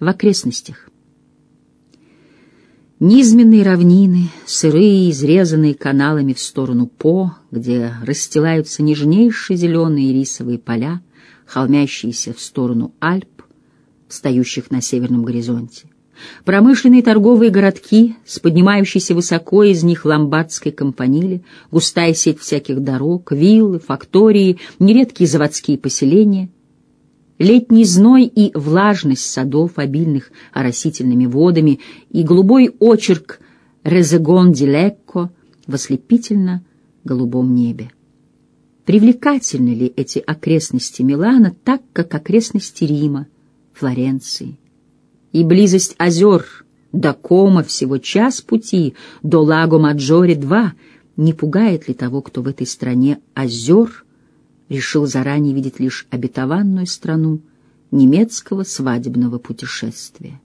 в окрестностях. Низменные равнины, сырые, изрезанные каналами в сторону По, где расстилаются нежнейшие зеленые рисовые поля, холмящиеся в сторону Альп, встающих на северном горизонте. Промышленные торговые городки с поднимающейся высоко из них ломбардской компанили, густая сеть всяких дорог, виллы, фактории, нередкие заводские поселения. Летний зной и влажность садов, обильных оросительными водами, и голубой очерк «Резегон Дилекко» в ослепительно-голубом небе. Привлекательны ли эти окрестности Милана так, как окрестности Рима, Флоренции? и близость озер до Кома всего час пути, до Лаго Маджоре два, не пугает ли того, кто в этой стране озер решил заранее видеть лишь обетованную страну немецкого свадебного путешествия?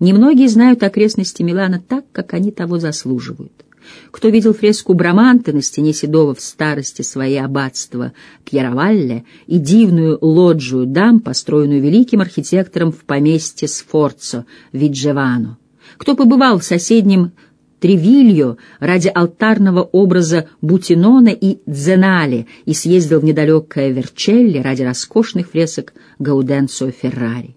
Немногие знают окрестности Милана так, как они того заслуживают. Кто видел фреску Браманте на стене Седова в старости своей аббатства Пьеровалле и дивную лоджию дам, построенную великим архитектором в поместье Сфорцо Виджевано? Кто побывал в соседнем Тревильо ради алтарного образа Бутинона и Дзенале и съездил в недалекое Верчелли ради роскошных фресок Гауденцо Феррари?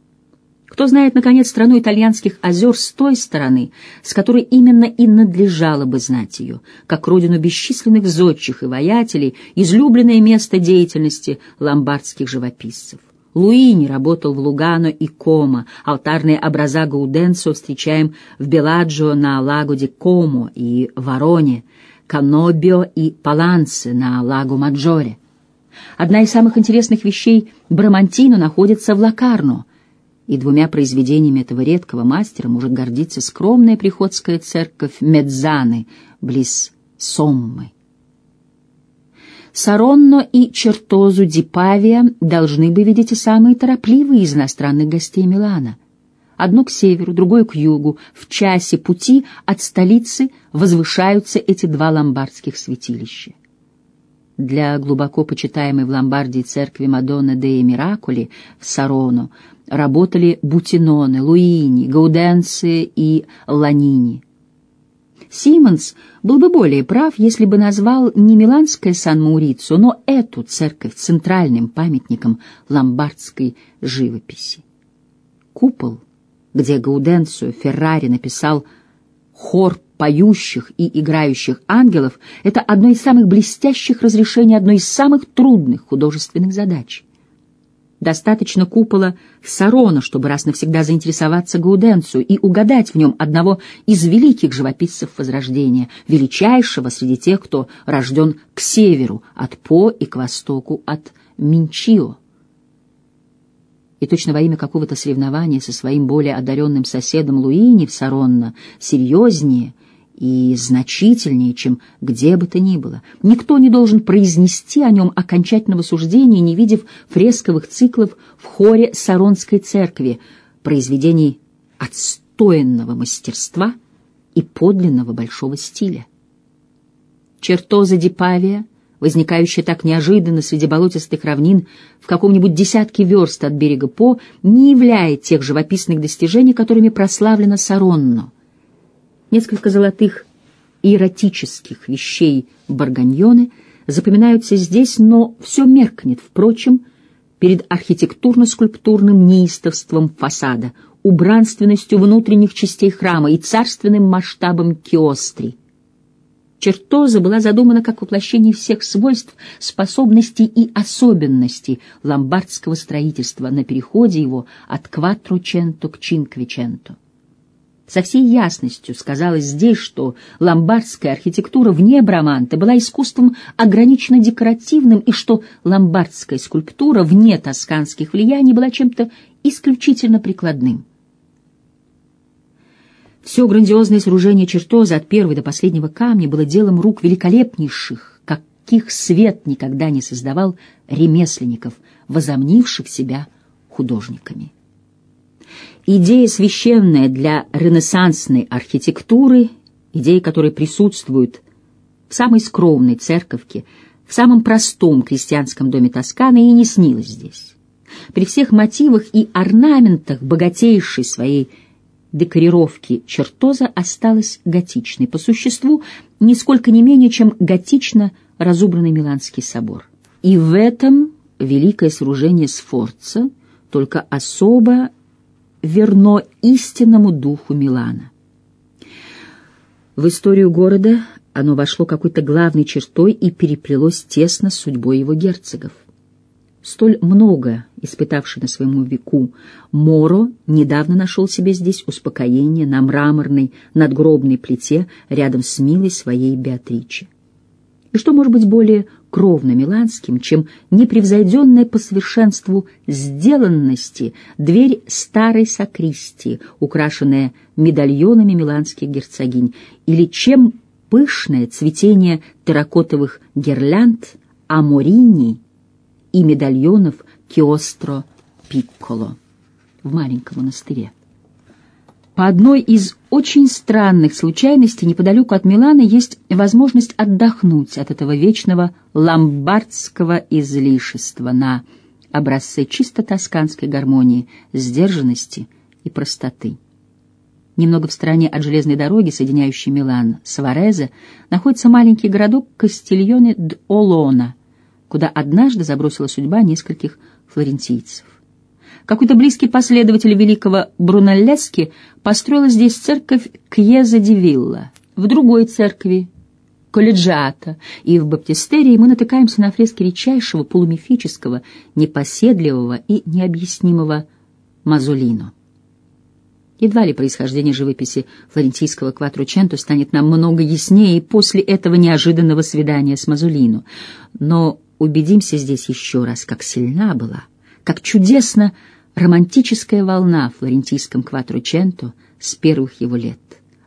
Кто знает, наконец, страну итальянских озер с той стороны, с которой именно и надлежало бы знать ее, как родину бесчисленных зодчих и воятелей, излюбленное место деятельности ломбардских живописцев. Луини работал в Лугано и Комо, алтарные образа Гауденцо встречаем в Беладжо на Лагоде Комо и Вороне, Канобио и Паланце на Лаго Маджоре. Одна из самых интересных вещей Брамантино находится в Лакарно — и двумя произведениями этого редкого мастера может гордиться скромная приходская церковь Медзаны близ Соммы. Саронно и Чертозу ди Павия должны бы видеть и самые торопливые из иностранных гостей Милана. Одно к северу, другое к югу. В часе пути от столицы возвышаются эти два ломбардских святилища. Для глубоко почитаемой в Ломбардии церкви Мадонна де Миракули в Сароно работали Бутиноны, Луини, Гауденци и Ланини. Симмонс был бы более прав, если бы назвал не миланское Сан-Маурицо, но эту церковь центральным памятником ломбардской живописи. Купол, где Гауденцию Феррари написал «Хор поющих и играющих ангелов» — это одно из самых блестящих разрешений одной из самых трудных художественных задач — Достаточно купола Сарона, чтобы раз навсегда заинтересоваться Гауденцию и угадать в нем одного из великих живописцев Возрождения, величайшего среди тех, кто рожден к северу от По и к востоку от Минчио. И точно во имя какого-то соревнования со своим более одаренным соседом Луини в Саронно серьезнее — и значительнее, чем где бы то ни было. Никто не должен произнести о нем окончательного суждения, не видев фресковых циклов в хоре Саронской церкви, произведений отстоянного мастерства и подлинного большого стиля. Чертоза Дипавия, возникающая так неожиданно среди болотистых равнин в каком-нибудь десятке верст от берега По, не являет тех живописных достижений, которыми прославлена Саронно — Несколько золотых эротических вещей Барганьоны запоминаются здесь, но все меркнет, впрочем, перед архитектурно-скульптурным неистовством фасада, убранственностью внутренних частей храма и царственным масштабом киостри. Чертоза была задумана как воплощение всех свойств, способностей и особенностей ломбардского строительства на переходе его от кватроченто к чинквиченто. Со всей ясностью сказалось здесь, что ломбардская архитектура вне Браманта была искусством ограниченно декоративным и что ломбардская скульптура вне тосканских влияний была чем-то исключительно прикладным. Все грандиозное сооружение чертоза от первого до последнего камня было делом рук великолепнейших, каких свет никогда не создавал ремесленников, возомнивших себя художниками. Идея священная для ренессансной архитектуры, идея которой присутствует в самой скромной церковке, в самом простом крестьянском доме Тосканы и не снилась здесь. При всех мотивах и орнаментах богатейшей своей декорировки чертоза осталась готичной, по существу нисколько не менее, чем готично разубранный Миланский собор. И в этом великое сооружение Сфорца только особо верно истинному духу Милана. В историю города оно вошло какой-то главной чертой и переплелось тесно с судьбой его герцогов. Столь много испытавший на своему веку Моро недавно нашел себе здесь успокоение на мраморной надгробной плите рядом с милой своей Беатриче. И что может быть более кровно миланским, чем непревзойденная по совершенству сделанности дверь старой сакристии, украшенная медальонами миланских герцогинь, или чем пышное цветение терракотовых гирлянд аморини и медальонов Киостро Пикколо в маленьком монастыре. По одной из очень странных случайностей неподалеку от Милана есть возможность отдохнуть от этого вечного ломбардского излишества на образце чисто тосканской гармонии, сдержанности и простоты. Немного в стороне от железной дороги, соединяющей Милан с Варезе, находится маленький городок Кастильоне д'Олона, куда однажды забросила судьба нескольких флорентийцев. Какой-то близкий последователь великого Брунеллески построил здесь церковь Кьеза ди Вилла. В другой церкви, Колледжиата, и в Баптистерии мы натыкаемся на фрески редчайшего, полумифического, непоседливого и необъяснимого Мазолино. Едва ли происхождение живописи флорентийского Кватрученто станет нам много яснее после этого неожиданного свидания с Мазолино. Но убедимся здесь еще раз, как сильна была, как чудесно романтическая волна в флорентийском Кватрученто с первых его лет.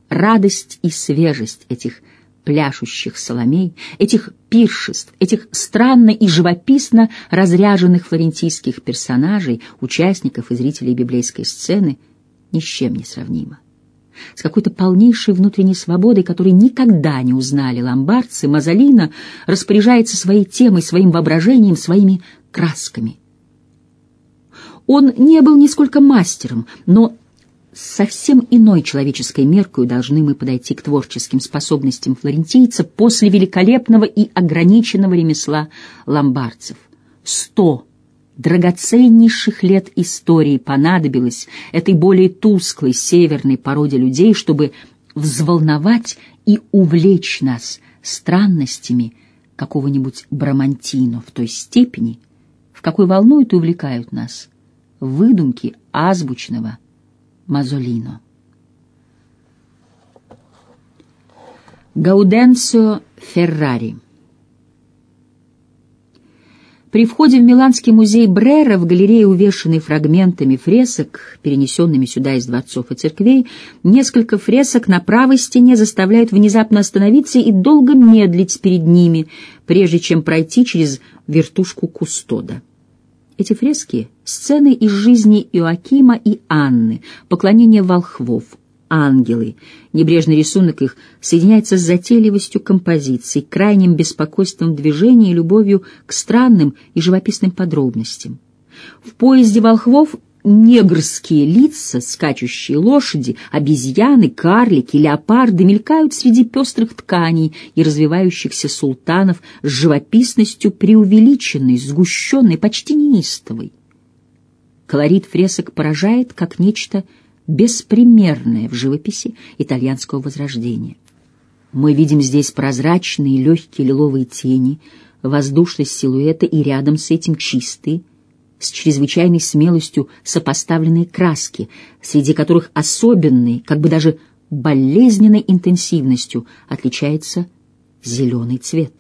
Радость и свежесть этих пляшущих соломей, этих пиршеств, этих странно и живописно разряженных флорентийских персонажей, участников и зрителей библейской сцены — ни с чем не сравнимо. С какой-то полнейшей внутренней свободой, которой никогда не узнали ломбардцы, Мазолина распоряжается своей темой, своим воображением, своими красками. Он не был нисколько мастером, но совсем иной человеческой меркой должны мы подойти к творческим способностям флорентийца после великолепного и ограниченного ремесла ломбардцев. Сто драгоценнейших лет истории понадобилось этой более тусклой северной породе людей, чтобы взволновать и увлечь нас странностями какого-нибудь Брамантино в той степени, в какой волнуют и увлекают нас выдумки азбучного Мазолино. Гауденцио Феррари при входе в Миланский музей Брера в галерее, увешанной фрагментами фресок, перенесенными сюда из дворцов и церквей, несколько фресок на правой стене заставляют внезапно остановиться и долго медлить перед ними, прежде чем пройти через вертушку Кустода. Эти фрески — сцены из жизни Иоакима и Анны, поклонение волхвов, ангелы. Небрежный рисунок их соединяется с затейливостью композиции, крайним беспокойством движения и любовью к странным и живописным подробностям. В поезде волхвов негрские лица, скачущие лошади, обезьяны, карлики, леопарды мелькают среди пестрых тканей и развивающихся султанов с живописностью преувеличенной, сгущенной, почти неистовой. Колорит фресок поражает, как нечто беспримерное в живописи итальянского возрождения. Мы видим здесь прозрачные легкие лиловые тени, воздушность силуэта и рядом с этим чистые, с чрезвычайной смелостью сопоставленные краски, среди которых особенной, как бы даже болезненной интенсивностью отличается зеленый цвет.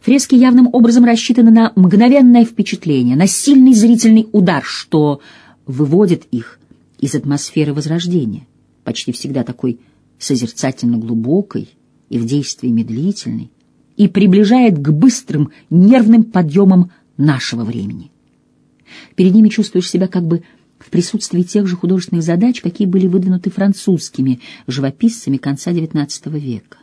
Фрески явным образом рассчитаны на мгновенное впечатление, на сильный зрительный удар, что выводит их из атмосферы возрождения, почти всегда такой созерцательно глубокой и в действии медлительной, и приближает к быстрым нервным подъемам нашего времени. Перед ними чувствуешь себя как бы в присутствии тех же художественных задач, какие были выдвинуты французскими живописцами конца XIX века.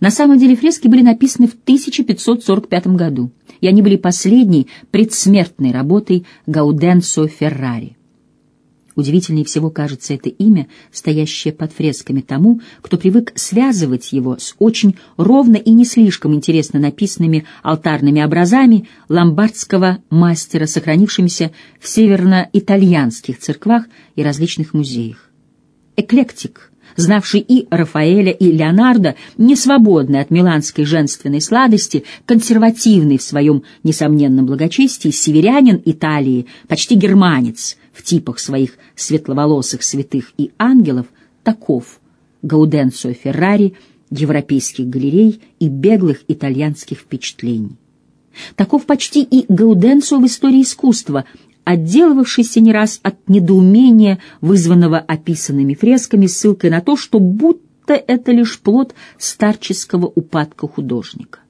На самом деле фрески были написаны в 1545 году, и они были последней предсмертной работой Гауденцо Феррари. Удивительнее всего кажется это имя, стоящее под фресками тому, кто привык связывать его с очень ровно и не слишком интересно написанными алтарными образами ломбардского мастера, сохранившимися в северно-итальянских церквах и различных музеях. Эклектик, знавший и Рафаэля, и Леонардо, не свободный от миланской женственной сладости, консервативный в своем несомненном благочестии, северянин Италии, почти германец — в типах своих светловолосых святых и ангелов, таков Гауденцо Феррари европейских галерей и беглых итальянских впечатлений. Таков почти и Гауденцо в истории искусства, отделывавшийся не раз от недоумения, вызванного описанными фресками, ссылкой на то, что будто это лишь плод старческого упадка художника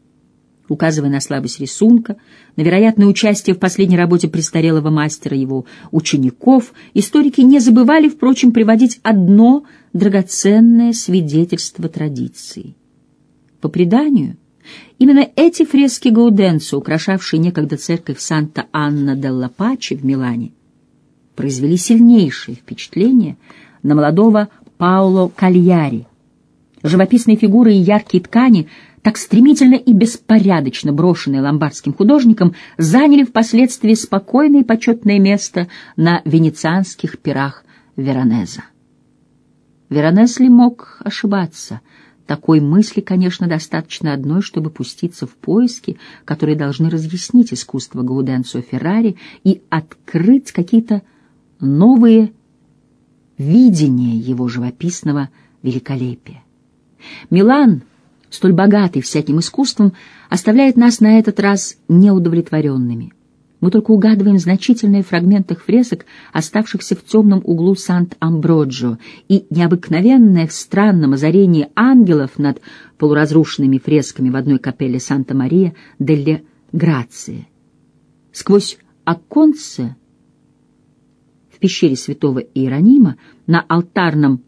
указывая на слабость рисунка, на вероятное участие в последней работе престарелого мастера его учеников, историки не забывали, впрочем, приводить одно драгоценное свидетельство традиции. По преданию, именно эти фрески Гауденцо, украшавшие некогда церковь Санта-Анна делла Пачи в Милане, произвели сильнейшее впечатление на молодого Пауло Кальяри. Живописные фигуры и яркие ткани — так стремительно и беспорядочно брошенные ломбардским художником, заняли впоследствии спокойное и почетное место на венецианских пирах Веронеза. Веронез ли мог ошибаться? Такой мысли, конечно, достаточно одной, чтобы пуститься в поиски, которые должны разъяснить искусство Гауденцо Феррари и открыть какие-то новые видения его живописного великолепия. Милан — столь богатый всяким искусством, оставляет нас на этот раз неудовлетворенными. Мы только угадываем значительные фрагменты фресок, оставшихся в темном углу Сант-Амброджо, и необыкновенное в странном озарении ангелов над полуразрушенными фресками в одной капелле Санта-Мария делле Грации. Сквозь оконце в пещере святого Иеронима на алтарном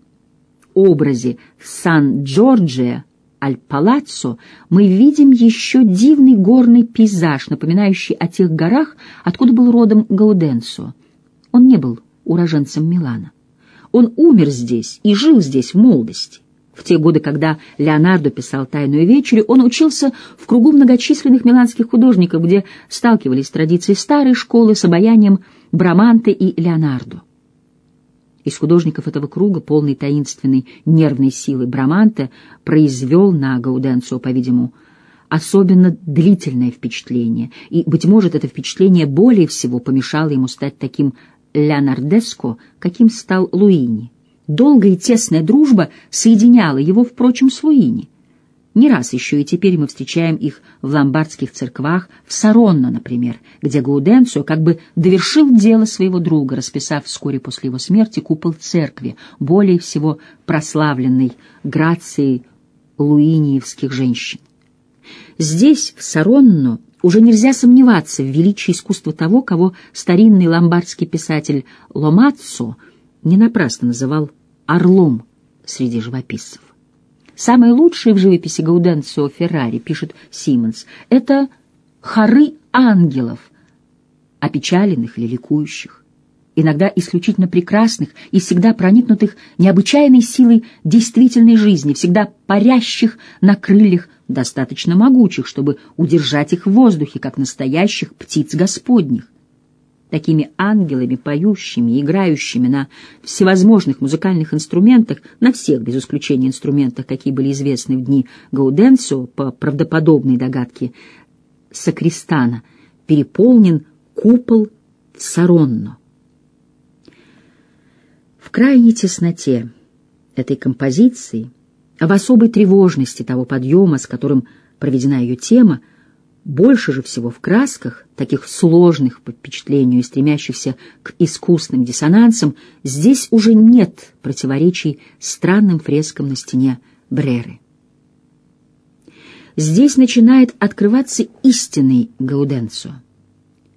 образе Сан-Джорджия Аль-Палаццо мы видим еще дивный горный пейзаж, напоминающий о тех горах, откуда был родом Гауденцо. Он не был уроженцем Милана. Он умер здесь и жил здесь в молодости. В те годы, когда Леонардо писал «Тайную вечерю», он учился в кругу многочисленных миланских художников, где сталкивались традиции старой школы с обаянием Браманте и Леонардо. Из художников этого круга, полной таинственной нервной силы Браманте, произвел на Гауденцо, по-видимому, особенно длительное впечатление, и, быть может, это впечатление более всего помешало ему стать таким леонардеско, каким стал Луини. Долгая и тесная дружба соединяла его, впрочем, с Луини. Не раз еще и теперь мы встречаем их в ломбардских церквах, в Саронно, например, где Гауденцио как бы довершил дело своего друга, расписав вскоре после его смерти купол церкви, более всего прославленной грацией луиниевских женщин. Здесь, в Саронно, уже нельзя сомневаться в величии искусства того, кого старинный ломбардский писатель Ломаццо не напрасно называл «орлом» среди живописцев. Самое лучшее в живописи Гауденцио Феррари, пишет Симмонс, это хоры ангелов, опечаленных или ликующих, иногда исключительно прекрасных и всегда проникнутых необычайной силой действительной жизни, всегда парящих на крыльях, достаточно могучих, чтобы удержать их в воздухе, как настоящих птиц господних такими ангелами, поющими, играющими на всевозможных музыкальных инструментах, на всех, без исключения инструментах, какие были известны в дни Гауденцо, по правдоподобной догадке Сакристана, переполнен купол Саронно. В крайней тесноте этой композиции, в особой тревожности того подъема, с которым проведена ее тема, больше же всего в красках, таких сложных по впечатлению и стремящихся к искусным диссонансам, здесь уже нет противоречий странным фрескам на стене Бреры. Здесь начинает открываться истинный Гауденцо.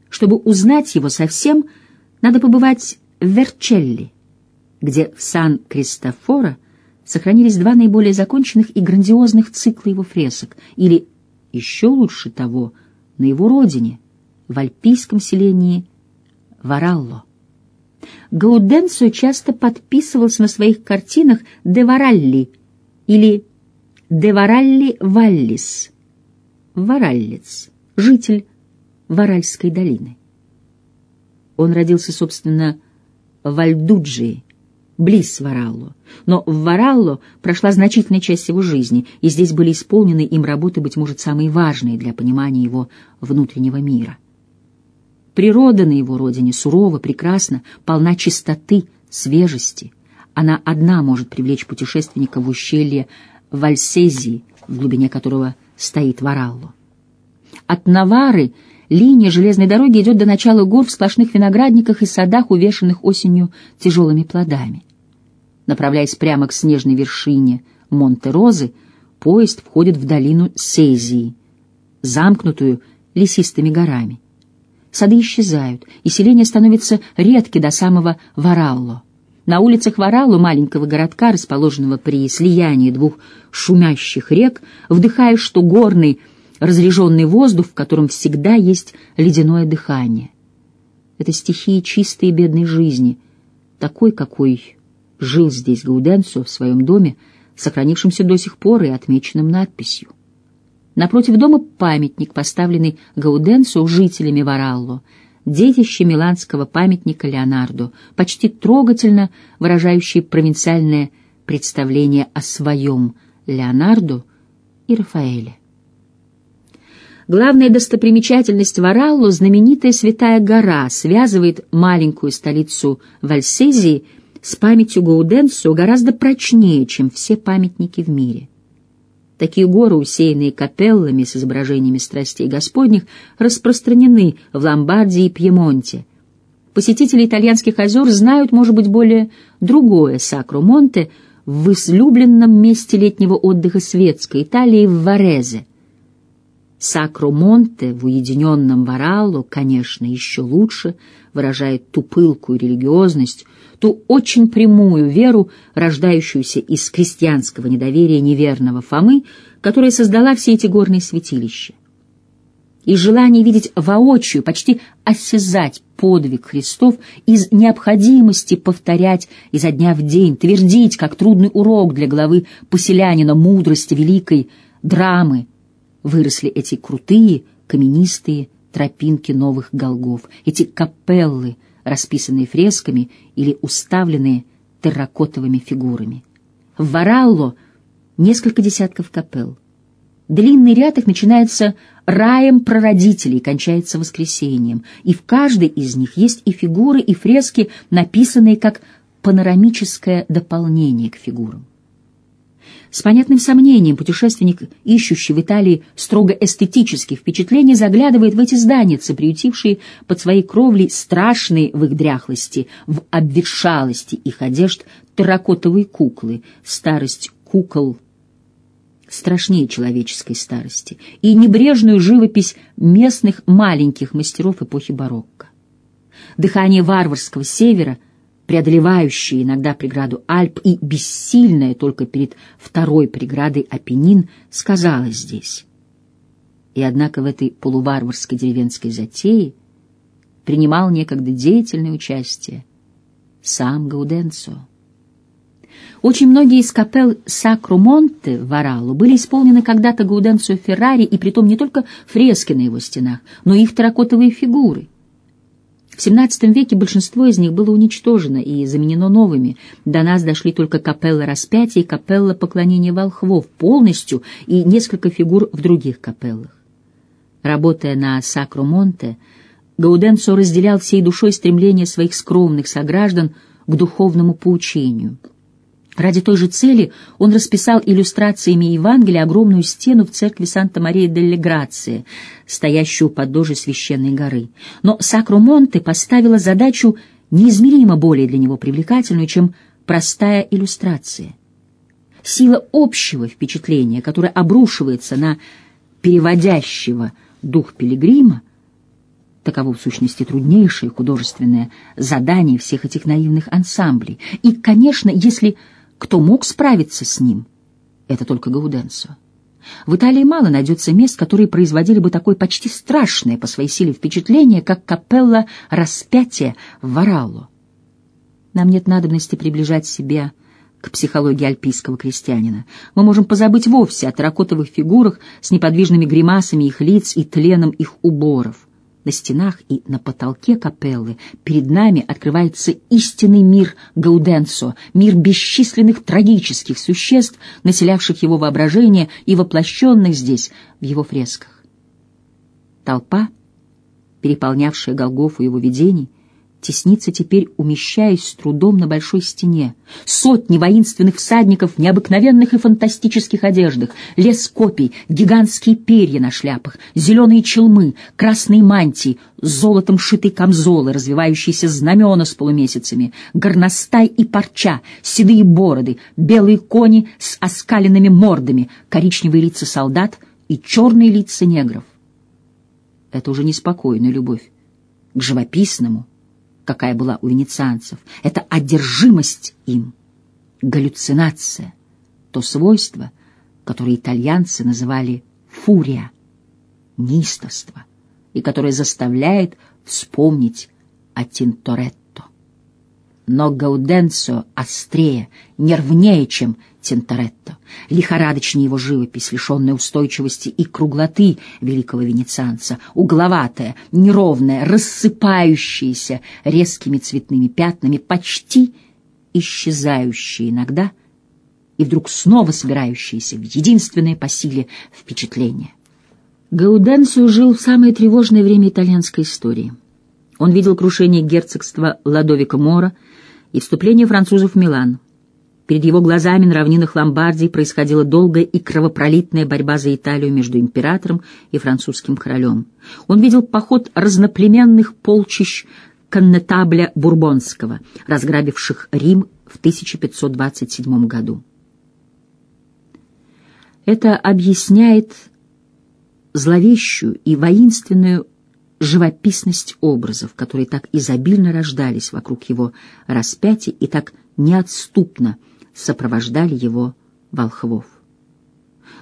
Чтобы узнать его совсем, надо побывать в Верчелли, где в Сан-Кристофоро сохранились два наиболее законченных и грандиозных цикла его фресок, или, еще лучше того, на его родине, в альпийском селении Варалло. Гауденцо часто подписывался на своих картинах «де Варалли» или «де Варалли Валлис» — «Вараллец», житель Варальской долины. Он родился, собственно, в Альдуджии, близ Варалло, но в Варалло прошла значительная часть его жизни, и здесь были исполнены им работы, быть может, самые важные для понимания его внутреннего мира. Природа на его родине сурова, прекрасна, полна чистоты, свежести. Она одна может привлечь путешественника в ущелье Вальсезии, в глубине которого стоит Варалло. От Навары линия железной дороги идет до начала гор в сплошных виноградниках и садах, увешанных осенью тяжелыми плодами. Направляясь прямо к снежной вершине Монте-Розы, поезд входит в долину Сезии, замкнутую лесистыми горами. Сады исчезают, и селение становится редки до самого Варалло. На улицах Варалло, маленького городка, расположенного при слиянии двух шумящих рек, вдыхаешь что горный, разреженный воздух, в котором всегда есть ледяное дыхание. Это стихии чистой и бедной жизни, такой, какой жил здесь Гауденцо в своем доме, сохранившемся до сих пор и отмеченным надписью. Напротив дома памятник, поставленный Гауденцо жителями Варалло, детище миланского памятника Леонардо, почти трогательно выражающий провинциальное представление о своем Леонардо и Рафаэле. Главная достопримечательность Варалло, знаменитая Святая гора, связывает маленькую столицу Вальсезии с памятью Гауденцо гораздо прочнее, чем все памятники в мире. Такие горы, усеянные капеллами с изображениями страстей Господних, распространены в Ломбардии и Пьемонте. Посетители итальянских озер знают, может быть, более другое Сакро-Монте в излюбленном месте летнего отдыха светской Италии в Варезе. Сакро-Монте в уединенном Варалло, конечно, еще лучше выражает ту пылкую религиозность, ту очень прямую веру, рождающуюся из крестьянского недоверия неверного Фомы, которая создала все эти горные святилища. И желание видеть воочию, почти осязать подвиг Христов из необходимости повторять изо дня в день, твердить, как трудный урок для главы поселянина мудрости великой драмы, выросли эти крутые, каменистые тропинки новых голгов, эти капеллы, расписанные фресками или уставленные терракотовыми фигурами. В Варалло несколько десятков капелл. Длинный ряд их начинается раем прародителей, кончается воскресением, и в каждой из них есть и фигуры, и фрески, написанные как панорамическое дополнение к фигурам. С понятным сомнением путешественник, ищущий в Италии строго эстетических впечатлений, заглядывает в эти зданицы, приютившие под своей кровлей страшные в их дряхлости, в обветшалости их одежд терракотовые куклы, старость кукол страшнее человеческой старости, и небрежную живопись местных маленьких мастеров эпохи барокко. Дыхание варварского севера — преодолевающая иногда преграду Альп и бессильная только перед второй преградой Апеннин, сказала здесь. И однако в этой полуварварской деревенской затее принимал некогда деятельное участие сам Гауденцо. Очень многие из капел Сакрумонте в Варалу были исполнены когда-то Гауденцо Феррари, и притом не только фрески на его стенах, но и их терракотовые фигуры — в XVII веке большинство из них было уничтожено и заменено новыми. До нас дошли только капелла распятия и капелла поклонения волхвов полностью и несколько фигур в других капеллах. Работая на Сакро-Монте, Гауденцо разделял всей душой стремление своих скромных сограждан к духовному поучению — Ради той же цели он расписал иллюстрациями Евангелия огромную стену в церкви Санта-Мария-дель-Грация, стоящую у подножия священной горы. Но Сакро-Монте поставила задачу неизмеримо более для него привлекательную, чем простая иллюстрация. Сила общего впечатления, которое обрушивается на переводящего дух пилигрима, таково в сущности труднейшее художественное задание всех этих наивных ансамблей. И, конечно, если кто мог справиться с ним, это только Гауденсо. В Италии мало найдется мест, которые производили бы такое почти страшное по своей силе впечатление, как капелла распятия в Варалло. Нам нет надобности приближать себя к психологии альпийского крестьянина. Мы можем позабыть вовсе о терракотовых фигурах с неподвижными гримасами их лиц и тленом их уборов. На стенах и на потолке капеллы перед нами открывается истинный мир Гауденсо, мир бесчисленных трагических существ, населявших его воображение и воплощенных здесь, в его фресках. Толпа, переполнявшая Голгофу его видений, теснится теперь, умещаясь с трудом на большой стене. Сотни воинственных всадников в необыкновенных и фантастических одеждах, лес копий, гигантские перья на шляпах, зеленые челмы, красные мантии, золотом шитые камзолы, развивающиеся знамена с полумесяцами, горностай и парча, седые бороды, белые кони с оскаленными мордами, коричневые лица солдат и черные лица негров. Это уже неспокойная любовь к живописному, какая была у венецианцев. Это одержимость им, галлюцинация, то свойство, которое итальянцы называли фурия, неистовство, и которое заставляет вспомнить о Тинторетто. Но Гауденцо острее, нервнее, чем Тинторетто, лихорадочнее его живопись, лишенная устойчивости и круглоты великого венецианца, угловатая, неровная, рассыпающаяся резкими цветными пятнами, почти исчезающая иногда и вдруг снова собирающаяся в единственное по силе впечатление. Гауденцио жил в самое тревожное время итальянской истории. Он видел крушение герцогства Ладовика Мора и вступление французов в Милан. Перед его глазами на равнинах Ломбардии происходила долгая и кровопролитная борьба за Италию между императором и французским королем. Он видел поход разноплеменных полчищ коннетабля Бурбонского, разграбивших Рим в 1527 году. Это объясняет зловещую и воинственную живописность образов, которые так изобильно рождались вокруг его распятия и так неотступно сопровождали его волхвов.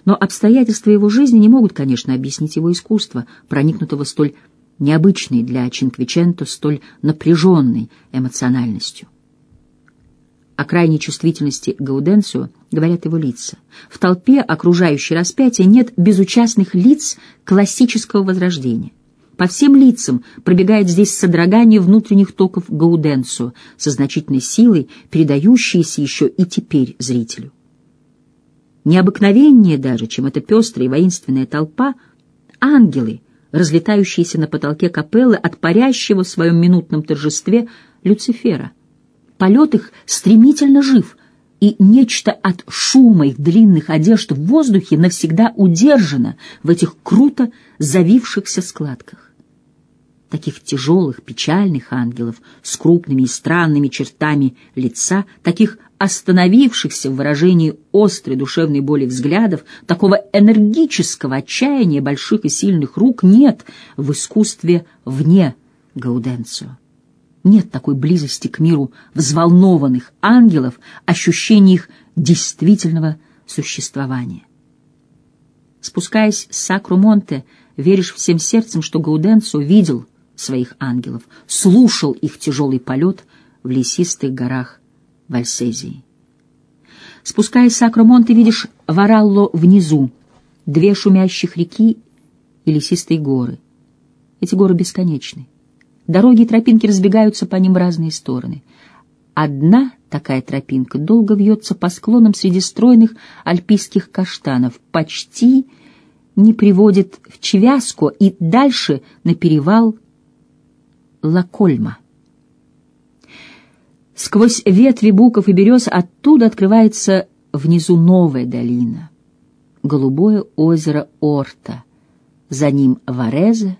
Но обстоятельства его жизни не могут, конечно, объяснить его искусство, проникнутого столь необычной для Чинквиченто, столь напряженной эмоциональностью. О крайней чувствительности Гауденцио говорят его лица. В толпе, окружающей распятие, нет безучастных лиц классического возрождения. По всем лицам пробегает здесь содрогание внутренних токов Гауденцо со значительной силой, передающиеся еще и теперь зрителю. Необыкновеннее даже, чем эта пестрая и воинственная толпа, ангелы, разлетающиеся на потолке капеллы от парящего в своем минутном торжестве Люцифера. Полет их стремительно жив, и нечто от шума их длинных одежд в воздухе навсегда удержано в этих круто завившихся складках таких тяжелых, печальных ангелов с крупными и странными чертами лица, таких остановившихся в выражении острой душевной боли взглядов, такого энергического отчаяния больших и сильных рук нет в искусстве вне Гауденцио. Нет такой близости к миру взволнованных ангелов, ощущений их действительного существования. Спускаясь с Сакру-Монте, веришь всем сердцем, что Гауденцо видел своих ангелов, слушал их тяжелый полет в лесистых горах Вальсезии. Спускаясь с Акромон, ты видишь Варалло внизу, две шумящих реки и лесистые горы. Эти горы бесконечны. Дороги и тропинки разбегаются по ним в разные стороны. Одна такая тропинка долго вьется по склонам среди стройных альпийских каштанов, почти не приводит в Чевяско и дальше на перевал Лакольма. Сквозь ветви буков и берез оттуда открывается внизу новая долина. Голубое озеро Орта, за ним Вареза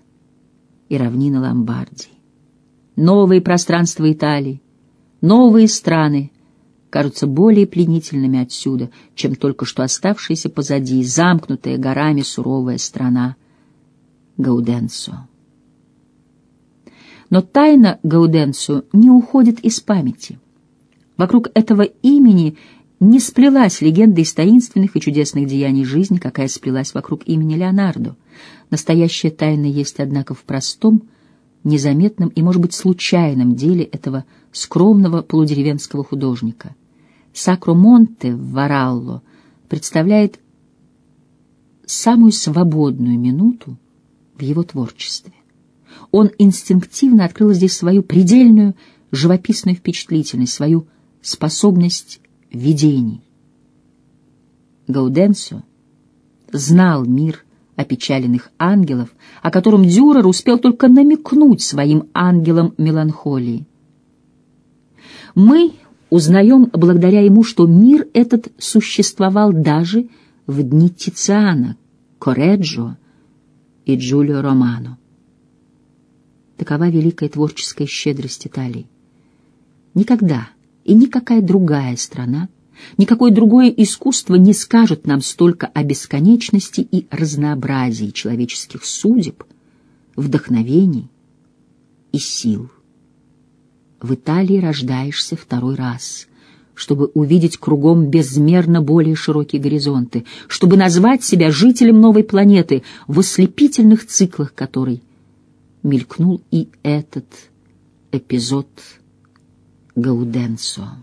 и равнина Ломбардии. Новые пространства Италии, новые страны кажутся более пленительными отсюда, чем только что оставшаяся позади, замкнутая горами суровая страна Гауденсо. Но тайна Гауденцу не уходит из памяти. Вокруг этого имени не сплелась легенда из таинственных и чудесных деяний жизни, какая сплелась вокруг имени Леонардо. Настоящая тайна есть, однако, в простом, незаметном и, может быть, случайном деле этого скромного полудеревенского художника. Сакромонте в Варалло представляет самую свободную минуту в его творчестве. Он инстинктивно открыл здесь свою предельную живописную впечатлительность, свою способность видений. Гауденсо знал мир опечаленных ангелов, о котором Дюрер успел только намекнуть своим ангелам меланхолии. Мы узнаем благодаря ему, что мир этот существовал даже в дни Тициана, Кореджо и Джулио Романо. Такова великая творческая щедрость Италии. Никогда и никакая другая страна, никакое другое искусство не скажет нам столько о бесконечности и разнообразии человеческих судеб, вдохновений и сил. В Италии рождаешься второй раз, чтобы увидеть кругом безмерно более широкие горизонты, чтобы назвать себя жителем новой планеты, в ослепительных циклах которой мелькнул и этот эпизод Гауденсо.